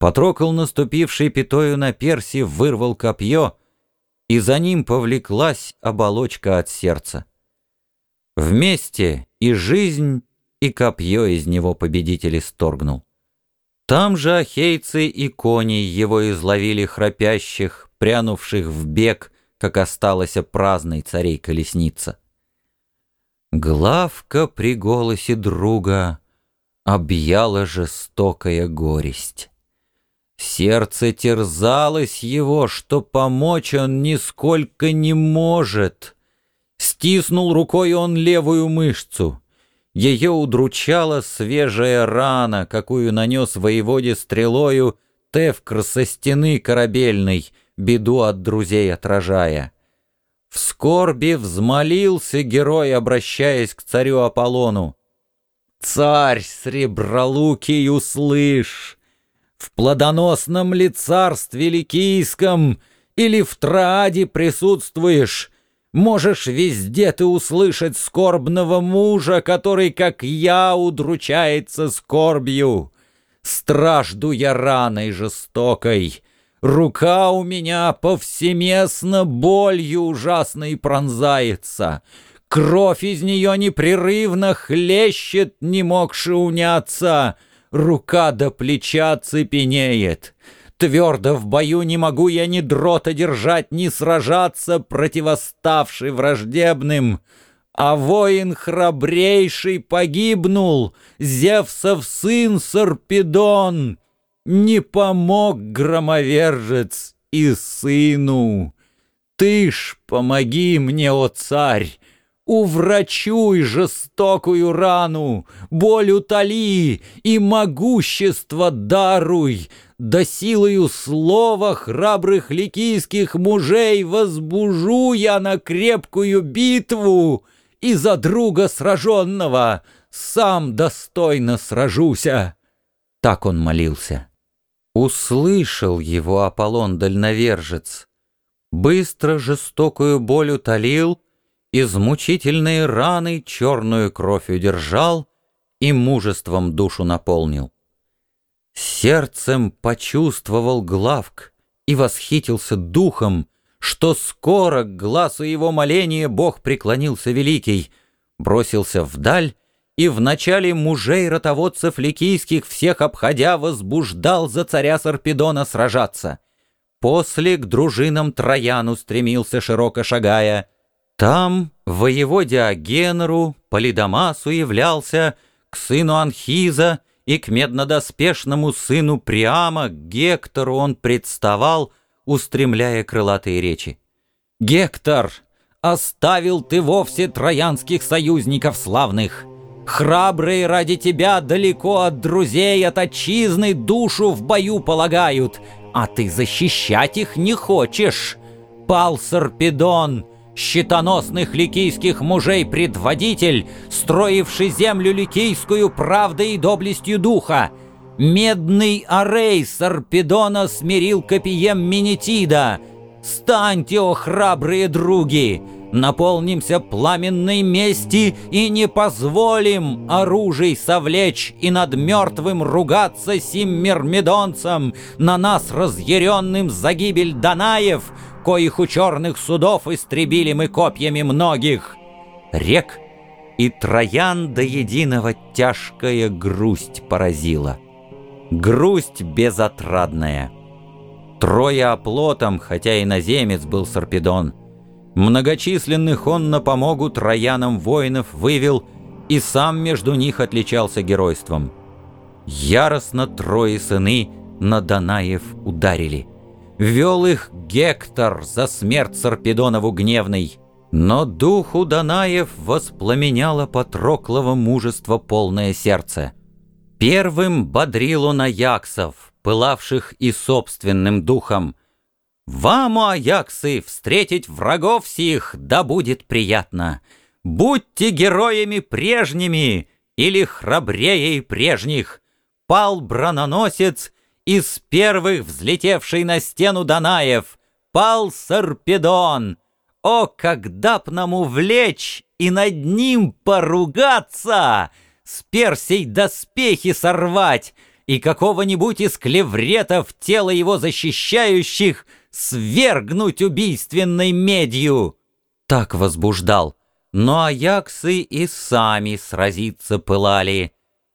Потрокал наступивший пятою на перси, вырвал копье, и за ним повлеклась оболочка от сердца. Вместе и жизнь, и копье из него победитель исторгнул. Там же ахейцы и кони его изловили храпящих, прянувших в бег, как осталась праздной царей колесница. Главка при голосе друга объяла жестокая горесть. Сердце терзалось его, что помочь он нисколько не может. Стиснул рукой он левую мышцу. Ее удручала свежая рана, какую нанес воеводе стрелою Тевкр со стены корабельной, беду от друзей отражая. В скорби взмолился герой, обращаясь к царю Аполлону. «Царь сребролукий, услышь! В плодоносном ли царстве ликийском или в Трааде присутствуешь, можешь везде ты услышать скорбного мужа, который, как я, удручается скорбью. Стражду я раной жестокой, Рука у меня повсеместно болью ужасной пронзается. Кровь из нее непрерывно хлещет, не могши уняться. Рука до плеча цепенеет. Твердо в бою не могу я ни дрота держать, ни сражаться, противоставший враждебным. А воин храбрейший погибнул, Зевсов сын Сарпедон — не помог громовержец и сыну. Ты ж помоги мне, о царь, Уврачуй жестокую рану, Боль утоли и могущество даруй, Да силою слова храбрых ликийских мужей Возбужу я на крепкую битву, И за друга сраженного Сам достойно сражуся. Так он молился. Услышал его Аполлон-дальновержец, Быстро жестокую боль утолил, Из мучительной раны черную кровь удержал И мужеством душу наполнил. Сердцем почувствовал Главк И восхитился духом, Что скоро к глазу его моления Бог преклонился великий, Бросился вдаль и в начале мужей ротоводцев ликийских всех обходя возбуждал за царя Сарпедона сражаться. После к дружинам Трояну стремился широко шагая. Там воеводе Агенеру, Полидамасу являлся, к сыну Анхиза и к меднодоспешному сыну Приама, Гектору он представал, устремляя крылатые речи. «Гектор, оставил ты вовсе троянских союзников славных!» Храбрые ради тебя далеко от друзей, от отчизны душу в бою полагают, а ты защищать их не хочешь. Пал Сарпедон, щитоносных ликийских мужей предводитель, строивший землю ликийскую правдой и доблестью духа. Медный арей Сарпедона смирил копием Менетида. Станьте, о храбрые други! Наполнимся пламенной мести и не позволим оружий совлечь и над мертвым ругаться сим мирмидонцам, на нас разъяренным за гибель Данаев, коих у черных судов истребили мы копьями многих. Рек и Троян до единого тяжкая грусть поразила. Грусть безотрадная. Трое оплотом, хотя и наземец был Сарпедон — Многочисленных он на помогу троянам воинов вывел и сам между них отличался геройством. Яростно трое сыны на Данаев ударили. Вел их Гектор за смерть Сарпедонову гневной, но духу Данаев воспламеняло Патроклово мужество полное сердце. Первым бодрил он Аяксов, пылавших и собственным духом, вам, аяксы, встретить врагов сих, да будет приятно. Будьте героями прежними или храбрее прежних. Пал брононосец из первых взлетевший на стену Данаев. Пал Сарпедон. О, когда б нам увлечь и над ним поругаться, с Персей доспехи сорвать и какого-нибудь из клевретов тело его защищающих свергнуть убийственной медью. Так возбуждал. Но аяксы и сами сразиться пылали.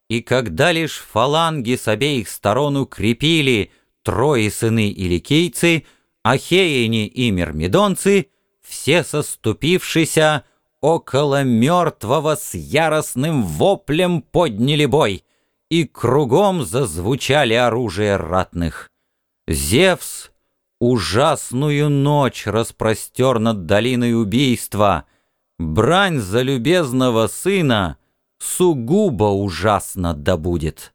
И когда лишь фаланги с обеих сторон укрепили трое сыны иликийцы, ахеяне и мирмидонцы, все соступившися около мертвого с яростным воплем подняли бой, и кругом зазвучали оружие ратных. Зевс ужасную ночь распростер над долиной убийства. Брань за любезного сына сугубо ужасно добудет.